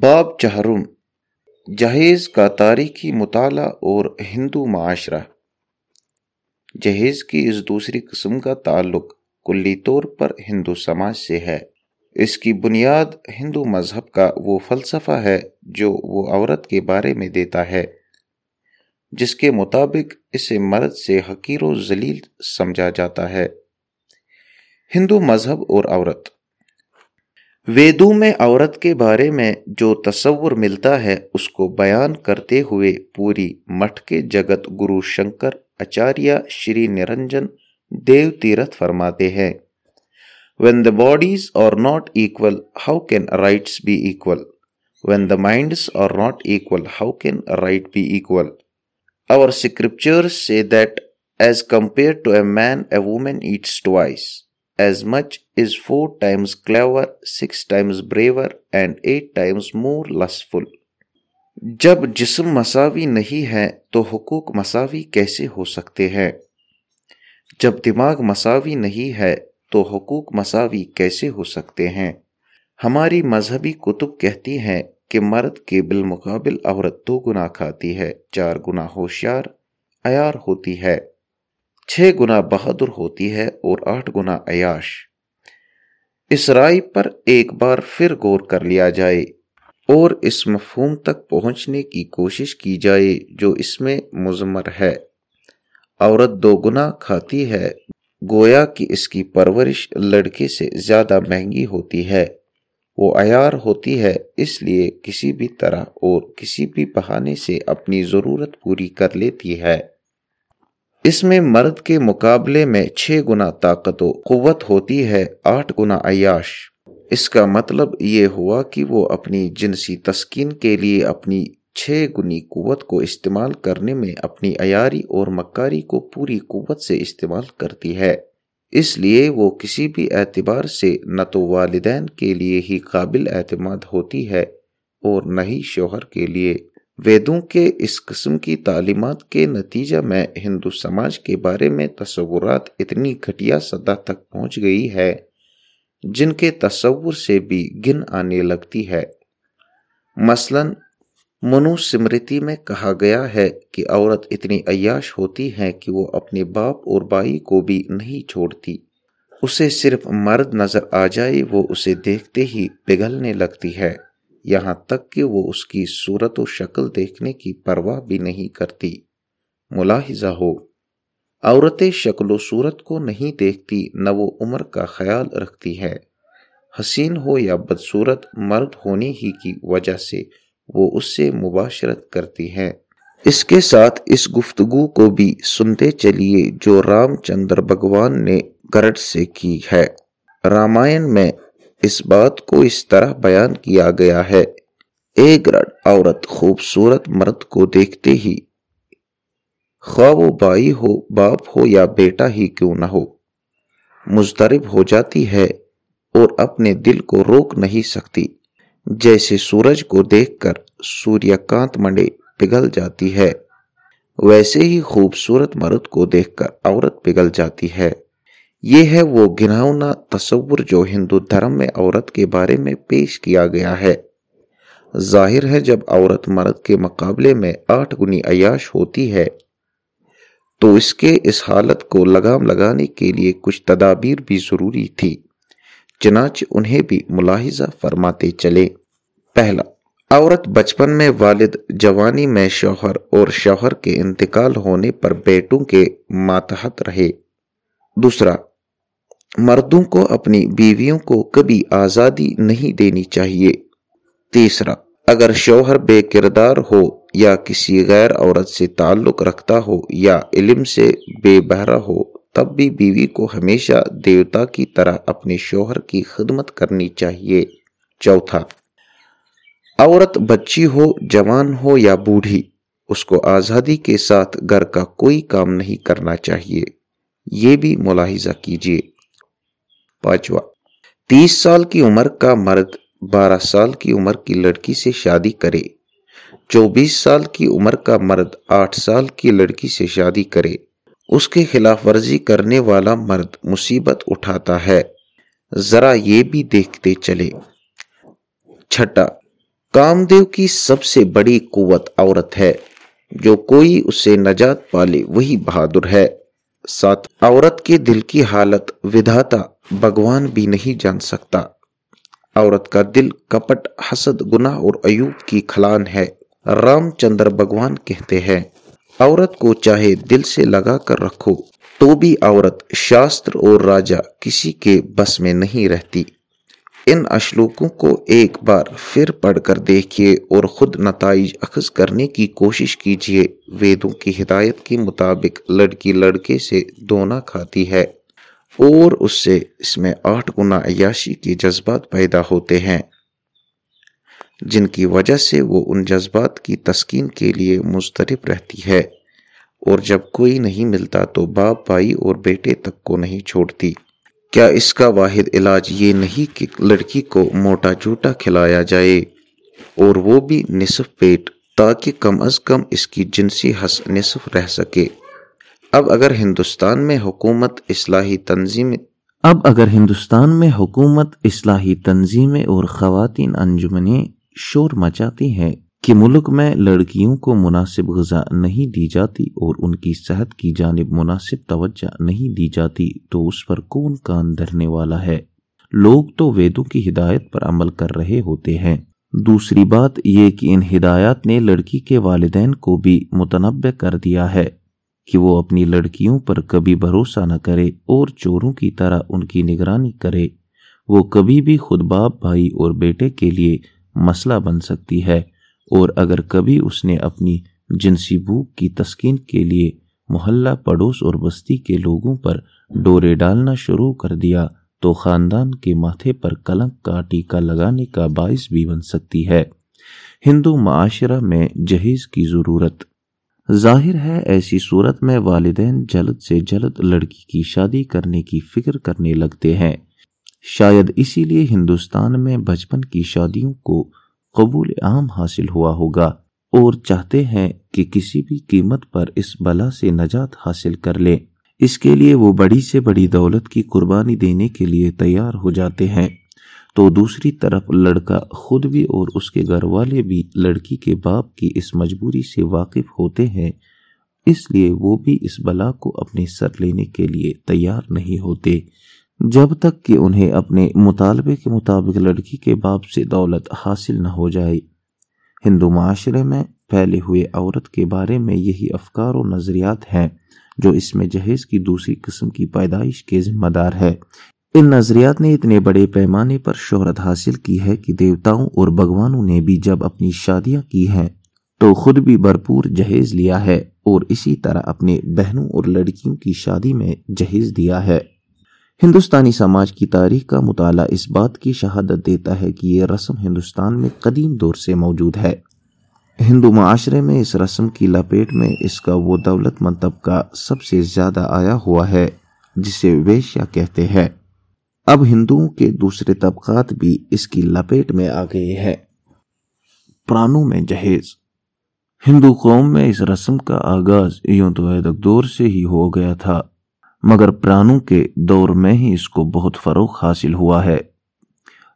باب چہرم جہیز کا تاریخی مطالعہ اور ہندو معاشرہ۔ جہیز کی اس دوسری قسم کا تعلق کلی طور پر ہندو سماج سے ہے۔ اس کی بنیاد ہندو مذہب کا وہ فلسفہ ہے جو وہ عورت کے بارے میں دیتا ہے، جس کے مطابق اسے مرد سے حقیر و ذلیل سمجھا جاتا ہے۔ ہندو مذہب اور عورت ویدوں میں عورت کے بارے میں جو تصور ملتا ہے، اس کو بیان کرتے ہوئے پوری مٹھ کے جگت گرو شنکر اچاریہ شری نرنجن دیو تیرتھ فرماتے ہیں۔ When the bodies are not equal how can rights be equal when the minds are not equal how can right be equal اور اسکرپچرس سے that is compared to a man a woman is twice as much as four times clever six times braver and eight times more lustful جب جسم مساوی نہیں ہے تو حقوق مساوی کیسے ہو سکتے ہیں؟ جب دماغ مساوی نہیں ہے تو حقوق مساوی کیسے ہو سکتے ہیں؟ ہماری مذہبی کتب کہتی ہیں کہ مرد کے بالمقابل عورت دو گنا کھاتی ہے، چار گنا ہوشیار، عیار ہوتی ہے۔ چھ گنا بہادر ہوتی ہے اور آٹھ گنا عیاش۔ اس رائے پر ایک بار پھر غور کر لیا جائے اور اس مفہوم تک پہنچنے کی کوشش کی جائے جو اس میں مزمر ہے۔ عورت دو گنا کھاتی ہے، گویا کہ اس کی پرورش لڑکے سے زیادہ مہنگی ہوتی ہے۔ وہ عیار ہوتی ہے، اس لیے کسی بھی طرح اور کسی بھی بہانے سے اپنی ضرورت پوری کر لیتی ہے۔ اس میں مرد کے مقابلے میں چھ گنا طاقت و قوت ہوتی ہے، آٹھ گنا عیاش۔ اس کا مطلب یہ ہوا کہ وہ اپنی جنسی تسکین کے لیے اپنی چھ گنی قوت کو استعمال کرنے میں اپنی عیاری اور مکاری کو پوری قوت سے استعمال کرتی ہے۔ اس لیے وہ کسی بھی اعتبار سے نہ تو والدین کے لیے ہی قابل اعتماد ہوتی ہے اور نہ ہی شوہر کے لیے۔ ویدوں کے اس قسم کی تعلیمات کے نتیجہ میں ہندو سماج کے بارے میں تصورات اتنی گھٹیا سطح تک پہنچ گئی ہے، جن کے تصور سے بھی گن آنے لگتی ہے۔ مثلا منو سمرتی میں کہا گیا ہے کہ عورت اتنی عیاش ہوتی ہے کہ وہ اپنے باپ اور بائی کو بھی نہیں چھوڑتی۔ اسے صرف مرد نظر آ جائے، وہ اسے دیکھتے ہی پگھلنے لگتی ہے۔ یہاں تک کہ وہ اس کی صورت و شکل دیکھنے کی پرواہ بھی نہیں کرتی۔ ملاحظہ ہو عورتیں شکل و صورت کو نہیں دیکھتی، نہ وہ عمر کا خیال رکھتی ہے۔ حسین ہو یا بدصورت، مرد ہونے ہی کی وجہ سے وہ اس سے مباشرت کرتی ہے۔ اس کے ساتھ اس گفتگو کو بھی سنتے چلیے جو رام چندر بھگوان نے گرڈ سے کی ہے۔ رامائن میں اس بات کو اس طرح بیان کیا گیا ہے۔ ایک رڈ عورت خوبصورت مرد کو دیکھتے ہی خواہ وہ بائی ہو، باپ ہو یا بیٹا ہی کیوں نہ ہو۔ مضطرب ہو جاتی ہے اور اپنے دل کو روک نہیں سکتی۔ جیسے سورج کو دیکھ کر سوریا کانت منڈے پگھل جاتی ہے، ویسے ہی خوبصورت مرد کو دیکھ کر عورت پگھل جاتی ہے۔ یہ ہے وہ گناؤنا تصور جو ہندو دھرم میں عورت کے بارے میں پیش کیا گیا ہے۔ ظاہر ہے جب عورت مرد کے مقابلے میں آٹھ گنی عیاش ہوتی ہے، تو اس کے اس حالت کو لگام لگانے کے لیے کچھ تدابیر بھی ضروری تھی، چنانچہ انہیں بھی ملاحظہ فرماتے چلے پہلا، عورت بچپن میں والد جوانی میں شوہر اور شوہر کے انتقال ہونے پر بیٹوں کے ماتحت رہے۔ دوسرا مردوں کو اپنی بیویوں کو کبھی آزادی نہیں دینی چاہیے۔ تیسرا، اگر شوہر بے کردار ہو یا کسی غیر عورت سے تعلق رکھتا ہو یا علم سے بے بہرا ہو، تب بھی بیوی کو ہمیشہ دیوتا کی طرح اپنے شوہر کی خدمت کرنی چاہیے۔ چوتھا، عورت بچی ہو، جوان ہو یا بوڑھی، اس کو آزادی کے ساتھ گھر کا کوئی کام نہیں کرنا چاہیے۔ یہ بھی ملاحظہ کیجیے۔ پانچواں۔ تیس سال کی عمر کا مرد بارہ سال کی عمر کی لڑکی سے شادی کرے۔ چوبیس سال کی عمر کا مرد آٹھ سال کی لڑکی سے شادی کرے۔ اس کے خلاف ورزی کرنے والا مرد مصیبت اٹھاتا ہے۔ ذرا یہ بھی دیکھتے چلے۔ چھٹا۔ کامدیو کی سب سے بڑی قوت عورت ہے۔ جو کوئی اسے نجات پالے وہی بہادر ہے۔ سات عورت کے دل کی حالت ودھاتا بھگوان بھی نہیں جان سکتا۔ عورت کا دل کپٹ، حسد، گناہ اور ایوب کی کھلان ہے۔ رام چندر بھگوان کہتے ہیں، عورت کو چاہے دل سے لگا کر رکھو، تو بھی عورت شاستر اور راجا کسی کے بس میں نہیں رہتی۔ ان اشلوکوں کو ایک بار پھر پڑھ کر دیکھیے اور خود نتائج اخذ کرنے کی کوشش کیجیے۔ ویدوں کی ہدایت کے مطابق لڑکی لڑکے سے دونا کھاتی ہے اور اس سے اس میں آٹھ گنا عیاشی کے جذبات پیدا ہوتے ہیں۔ جن کی وجہ سے وہ ان جذبات کی تسکین کے لیے مسترب رہتی ہے اور جب کوئی نہیں ملتا تو باپ، بھائی اور بیٹے تک کو نہیں چھوڑتی۔ کیا اس کا واحد علاج یہ نہیں کہ لڑکی کو موٹا چوٹا کھلایا جائے اور وہ بھی نصف پیٹ تاکہ کم از کم اس کی جنسی حس نصف رہ سکے۔ اب اگر ہندوستان میں حکومت اصلاحی تنظیم اب اگر ہندوستان میں حکومت اصلاحی تنظیمیں اور خواتین انجمنیں شور مچاتی ہیں کہ ملک میں لڑکیوں کو مناسب غذا نہیں دی جاتی اور ان کی صحت کی جانب مناسب توجہ نہیں دی جاتی تو اس پر کون کان دھرنے والا ہے؟ لوگ تو ویدوں کی ہدایت پر عمل کر رہے ہوتے ہیں۔ دوسری بات یہ کہ ان ہدایات نے لڑکی کے والدین کو بھی متنوع کر دیا ہے کہ وہ اپنی لڑکیوں پر کبھی بھروسہ نہ کرے اور چوروں کی طرح ان کی نگرانی کرے۔ وہ کبھی بھی خود باپ، بھائی اور بیٹے کے لیے مسئلہ بن سکتی ہے۔ اور اگر کبھی اس نے اپنی جنسی بھوک کی تسکین کے لیے محلہ پڑوس اور بستی کے لوگوں پر ڈورے ڈالنا شروع کر دیا، تو خاندان کے ماتھے پر کلنک کا ٹیکا لگانے کا باعث بھی بن سکتی ہے۔ ہندو معاشرہ میں جہیز کی ضرورت۔ ظاہر ہے، ایسی صورت میں والدین جلد سے جلد لڑکی کی شادی کرنے کی فکر کرنے لگتے ہیں۔ شاید اسی لیے ہندوستان میں بچپن کی شادیوں کو قبول عام حاصل ہوا ہوگا اور چاہتے ہیں کہ کسی بھی قیمت پر اس بلا سے نجات حاصل کر لے۔ اس کے لیے وہ بڑی سے بڑی دولت کی قربانی دینے کے لیے تیار ہو جاتے ہیں۔ تو دوسری طرف لڑکا خود بھی اور اس کے گھر والے بھی لڑکی کے باپ کی اس مجبوری سے واقف ہوتے ہیں۔ اس لیے وہ بھی اس بلا کو اپنے سر لینے کے لیے تیار نہیں ہوتے۔ جب تک کہ انہیں اپنے مطالبے کے مطابق لڑکی کے باپ سے دولت حاصل نہ ہو جائے۔ ہندو معاشرے میں پھیلے ہوئے عورت کے بارے میں یہی افکار و نظریات ہیں جو اس میں جہیز کی دوسری قسم کی پیدائش کے ذمہ دار ہے۔ ان نظریات نے اتنے بڑے پیمانے پر شہرت حاصل کی ہے کہ دیوتاؤں اور بھگوانوں نے بھی جب اپنی شادیاں کی ہیں تو خود بھی بھرپور جہیز لیا ہے اور اسی طرح اپنے بہنوں اور لڑکیوں کی شادی میں جہیز دیا ہے۔ ہندوستانی سماج کی تاریخ کا مطالعہ اس بات کی شہادت دیتا ہے کہ یہ رسم ہندوستان میں قدیم دور سے موجود ہے۔ ہندو معاشرے میں اس رسم کی لپیٹ میں اس کا وہ دولت مند طبقہ سب سے زیادہ آیا ہوا ہے، جسے ویشیا کہتے ہیں۔ اب ہندوؤں کے دوسرے طبقات بھی اس کی لپیٹ میں آ گئے ہیں۔ پرانوں میں جہیز۔ ہندو قوم میں اس رسم کا آغاز یوں تو ویدک دور سے ہی ہو گیا تھا۔ مگر پرانوں کے دور میں ہی اس کو بہت فروغ حاصل ہوا ہے۔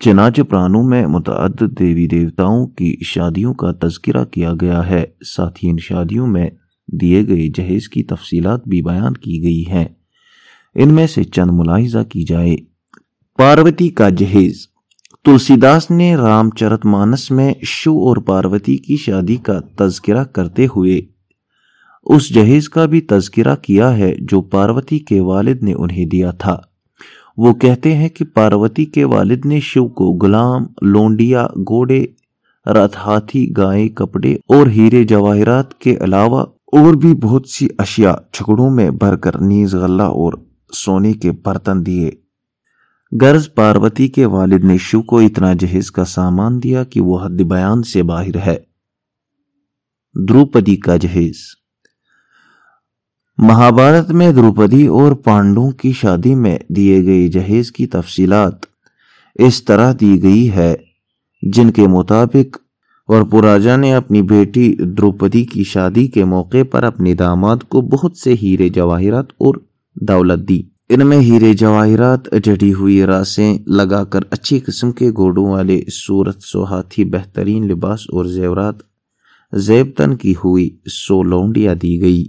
چنانچہ پرانوں میں متعدد دیوی دیوتاؤں کی شادیوں کا تذکرہ کیا گیا ہے ساتھ ہی ان شادیوں میں دیے گئے جہیز کی تفصیلات بھی بیان کی گئی ہیں۔ ان میں سے چند ملاحظہ کی جائے۔ پاروتی کا جہیز۔ تلسی داس نے رام چرت مانس میں شو اور پاروتی کی شادی کا تذکرہ کرتے ہوئے اس جہیز کا بھی تذکرہ کیا ہے جو پاروتی کے والد نے انہیں دیا تھا۔ وہ کہتے ہیں کہ پاروتی کے والد نے شیو کو غلام، لونڈیا گوڑے رتھ ہاتھی، گائے، کپڑے اور ہیرے جواہرات کے علاوہ اور بھی بہت سی اشیاء چھکڑوں میں بھر کر نیز غلہ اور سونے کے برتن دیے۔ غرض پاروتی کے والد نے شیو کو اتنا جہیز کا سامان دیا کہ وہ حد بیان سے باہر ہے۔ دروپدی کا جہیز۔ مہابھارت میں دروپدی اور پانڈوں کی شادی میں دیے گئے جہیز کی تفصیلات اس طرح دی گئی ہے، جن کے مطابق اور پراجا نے اپنی بیٹی دروپدی کی شادی کے موقع پر اپنے داماد کو بہت سے ہیرے جواہرات اور دولت دی۔ ان میں ہیرے جواہرات، جڑی ہوئی راسیں لگا کر اچھی قسم کے گوڑوں والے صورت سو ہاتھی بہترین لباس اور زیورات زیبتن کی ہوئی سولونڈیاں دی گئی۔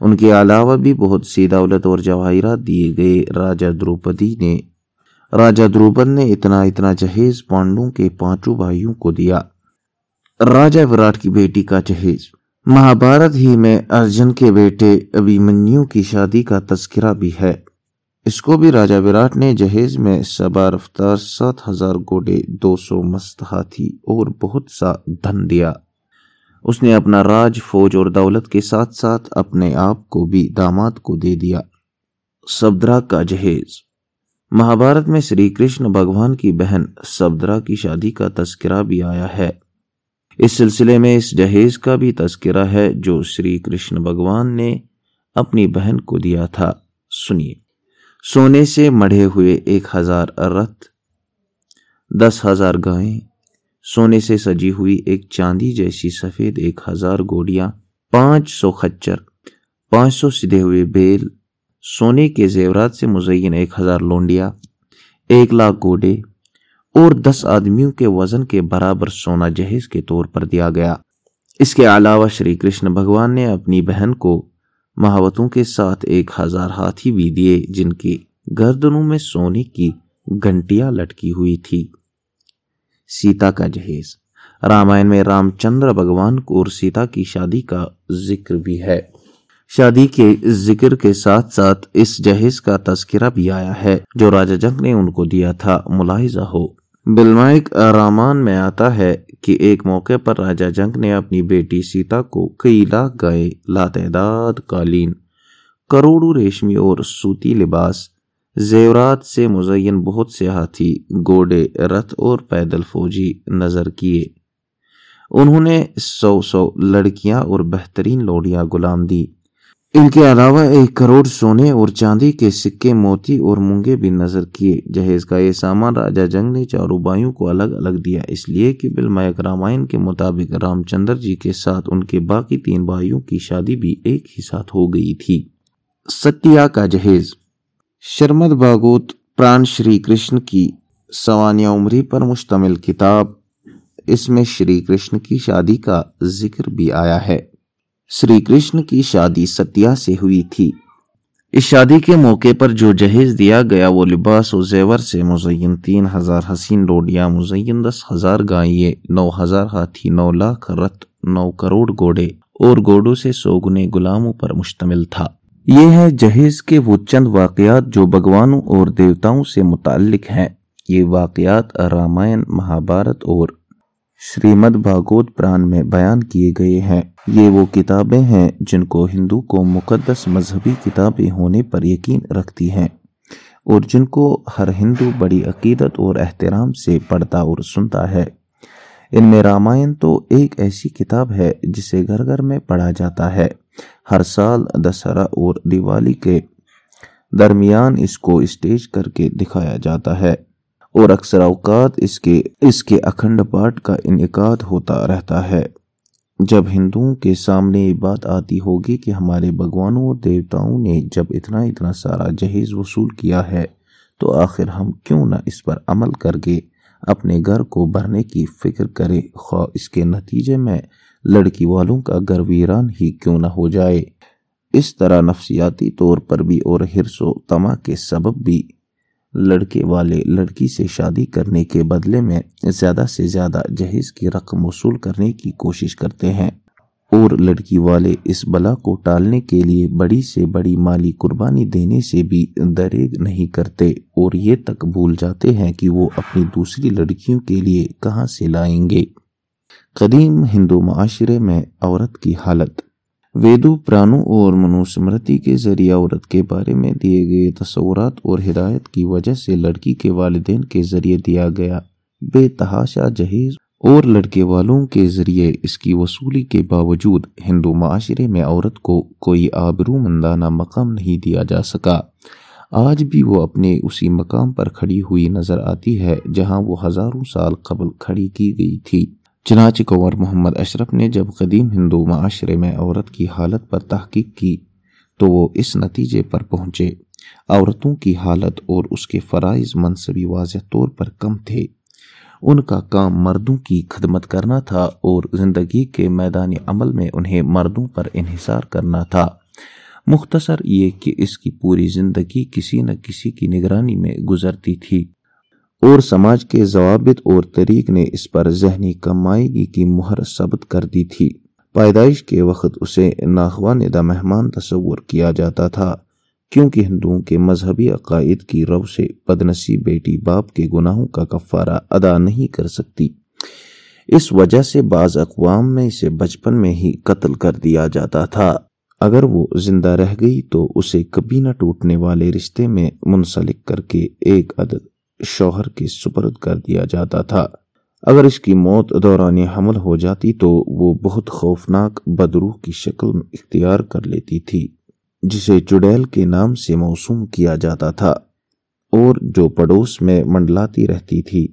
ان کے علاوہ بھی بہت سی دولت اور جواہرات دیے گئے۔ راجہ دروپدی نے راجہ دروپد نے اتنا اتنا جہیز پانڈوں کے پانچوں بھائیوں کو دیا۔ راجہ وراٹ کی بیٹی کا جہیز۔ مہابھارت ہی میں ارجن کے بیٹے ابھیمنیو کی شادی کا تذکرہ بھی ہے۔ اس کو بھی راجہ وراٹ نے جہیز میں سبا رفتار سات ہزار گوڑے دو سو مست ہاتھی اور بہت سا دھن دیا۔ اس نے اپنا راج، فوج اور دولت کے ساتھ ساتھ اپنے آپ کو بھی داماد کو دے دیا۔ سبدرا کا جہیز۔ مہابھارت میں سری کرشن بھگوان کی بہن سبدرا کی شادی کا تذکرہ بھی آیا ہے۔ اس سلسلے میں اس جہیز کا بھی تذکرہ ہے جو شری کرشن بھگوان نے اپنی بہن کو دیا تھا۔ سنیے۔ سونے سے مڑھے ہوئے ایک ہزار رتھ، دس ہزار گائیں سونے سے سجی ہوئی ایک چاندی جیسی سفید ایک ہزار گوڑیاں، پانچ سو خچر، پانچ سو سدھے ہوئے بیل، سونے کے زیورات سے مزین ایک ہزار لونڈیا ایک لاکھ گوڑے اور دس آدمیوں کے وزن کے برابر سونا جہیز کے طور پر دیا گیا۔ اس کے علاوہ شری کرشن بھگوان نے اپنی بہن کو مہاوتوں کے ساتھ ایک ہزار ہاتھی بھی دیے، جن کی گردنوں میں سونے کی گھنٹیاں لٹکی ہوئی تھی سیتا کا جہیز۔ رامائن میں رام چندر بھگوان کو اور سیتا کی شادی کا ذکر بھی ہے۔ شادی کے ذکر کے ساتھ ساتھ اس جہیز کا تذکرہ بھی آیا ہے، جو راجہ جنگ نے ان کو دیا تھا۔ ملاحظہ ہو۔ بلمائک رامان میں آتا ہے کہ ایک موقع پر راجہ جنگ نے اپنی بیٹی سیتا کو کئی لاکھ گائے، لاتعداد قالین، کروڑوں ریشمی اور سوتی لباس زیورات سے مزین بہت سے ہاتھی گوڑے رتھ اور پیدل فوجی نظر کیے۔ انہوں نے سو سو لڑکیاں اور بہترین لوڑیاں غلام دی۔ ان کے علاوہ ایک کروڑ سونے اور چاندی کے سکے موتی اور مونگے بھی نظر کیے۔ جہیز کا یہ سامان راجہ جنگ نے چاروں بھائیوں کو الگ الگ دیا، اس لیے کہ بالمائک رامائن کے مطابق رام چندر جی کے ساتھ ان کے باقی تین بھائیوں کی شادی بھی ایک ہی ساتھ ہو گئی تھی۔ ستیا کا جہیز۔ شرمد باگوت پران شری کرشن کی سوانیہ عمری پر مشتمل کتاب۔ اس میں شری کرشن کی شادی کا ذکر بھی آیا ہے۔ سری کرشن کی شادی ستیا سے ہوئی تھی۔ اس شادی کے موقع پر جو جہیز دیا گیا وہ لباس و زیور سے مزین تین ہزار حسین روڈیاں مزین دس ہزار گائیں نو ہزار ہاتھی، نو لاکھ رت، نو کروڑ گوڑے اور گوڑوں سے سو گنے غلاموں پر مشتمل تھا۔ یہ ہے جہیز کے وہ چند واقعات جو بھگوانوں اور دیوتاؤں سے متعلق ہیں۔ یہ واقعات رامائن، مہابھارت اور شریمد بھاگوت پران میں بیان کیے گئے ہیں۔ یہ وہ کتابیں ہیں جن کو ہندو کو مقدس مذہبی کتابیں ہونے پر یقین رکھتی ہیں اور جن کو ہر ہندو بڑی عقیدت اور احترام سے پڑھتا اور سنتا ہے۔ ان میں رامائن تو ایک ایسی کتاب ہے جسے گھر گھر میں پڑھا جاتا ہے۔ ہر سال دسہرا اور دیوالی کے درمیان اس کو اسٹیج کر کے دکھایا جاتا ہے اور اکثر اوقات اس کے اس کے اکھنڈ پاٹ کا انعقاد ہوتا رہتا ہے۔ جب ہندوؤں کے سامنے یہ بات آتی ہوگی کہ ہمارے بھگوانوں اور دیوتاؤں نے جب اتنا اتنا سارا جہیز وصول کیا ہے، تو آخر ہم کیوں نہ اس پر عمل کر کے اپنے گھر کو بھرنے کی فکر کرے خواہ اس کے نتیجے میں لڑکی والوں کا گھر ویران ہی کیوں نہ ہو جائے۔ اس طرح نفسیاتی طور پر بھی اور ہرس و تما کے سبب بھی لڑکے والے لڑکی سے شادی کرنے کے بدلے میں زیادہ سے زیادہ جہیز کی رقم وصول کرنے کی کوشش کرتے ہیں۔ اور لڑکی والے اس بلا کو ٹالنے کے لیے بڑی سے بڑی مالی قربانی دینے سے بھی دریگ نہیں کرتے۔ اور یہ تک بھول جاتے ہیں کہ وہ اپنی دوسری لڑکیوں کے لیے کہاں سے لائیں گے۔ قدیم ہندو معاشرے میں عورت کی حالت۔ ویدو پرانو اور منوسمرتی کے ذریعے عورت کے بارے میں دیے گئے تصورات اور ہدایت کی وجہ سے لڑکی کے والدین کے ذریعے دیا گیا۔ بے تحاشا جہیز اور لڑکے والوں کے ذریعے اس کی وصولی کے باوجود ہندو معاشرے میں عورت کو کوئی آبرو مندانہ مقام نہیں دیا جا سکا۔ آج بھی وہ اپنے اسی مقام پر کھڑی ہوئی نظر آتی ہے جہاں وہ ہزاروں سال قبل کھڑی کی گئی تھی۔ چنانچہ کنور محمد اشرف نے جب قدیم ہندو معاشرے میں عورت کی حالت پر تحقیق کی تو وہ اس نتیجے پر پہنچے۔ عورتوں کی حالت اور اس کے فرائض منصبی واضح طور پر کم تھے۔ ان کا کام مردوں کی خدمت کرنا تھا اور زندگی کے میدان عمل میں انہیں مردوں پر انحصار کرنا تھا۔ مختصر یہ کہ اس کی پوری زندگی کسی نہ کسی کی نگرانی میں گزرتی تھی۔ اور سماج کے ضوابط اور طریق نے اس پر ذہنی کمائیگی کی مہر ثبت کر دی تھی۔ پیدائش کے وقت اسے ناخواندہ مہمان تصور کیا جاتا تھا، کیونکہ ہندوؤں کے مذہبی عقائد کی رو سے بدنسی بیٹی باپ کے گناہوں کا کفارہ ادا نہیں کر سکتی۔ اس وجہ سے بعض اقوام میں اسے بچپن میں ہی قتل کر دیا جاتا تھا۔ اگر وہ زندہ رہ گئی تو اسے کبھی نہ ٹوٹنے والے رشتے میں منسلک کر کے ایک عدد شوہر کے سپرد کر دیا جاتا تھا۔ اگر اس کی موت دوران حمل ہو جاتی تو وہ بہت خوفناک بدروح کی شکل میں اختیار کر لیتی تھی، جسے چڑیل کے نام سے موسوم کیا جاتا تھا۔ اور جو پڑوس میں منڈلاتی رہتی تھی،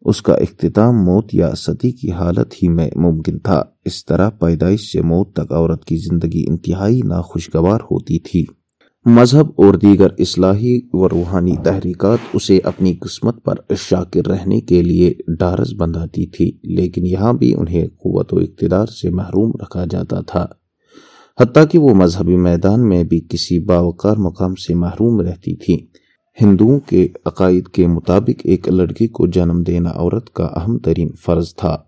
اس کا اختتام موت یا ستی کی حالت ہی میں ممکن تھا۔ اس طرح پیدائش سے موت تک عورت کی زندگی انتہائی ناخوشگوار ہوتی تھی۔ مذہب اور دیگر اصلاحی و روحانی تحریکات اسے اپنی قسمت پر شاکر رہنے کے لیے ڈارس بندھاتی تھی، لیکن یہاں بھی انہیں قوت و اقتدار سے محروم رکھا جاتا تھا۔ حتیٰ کہ وہ مذہبی میدان میں بھی کسی باوقار مقام سے محروم رہتی تھی۔ ہندوؤں کے عقائد کے مطابق ایک لڑکی کو جنم دینا عورت کا اہم ترین فرض تھا۔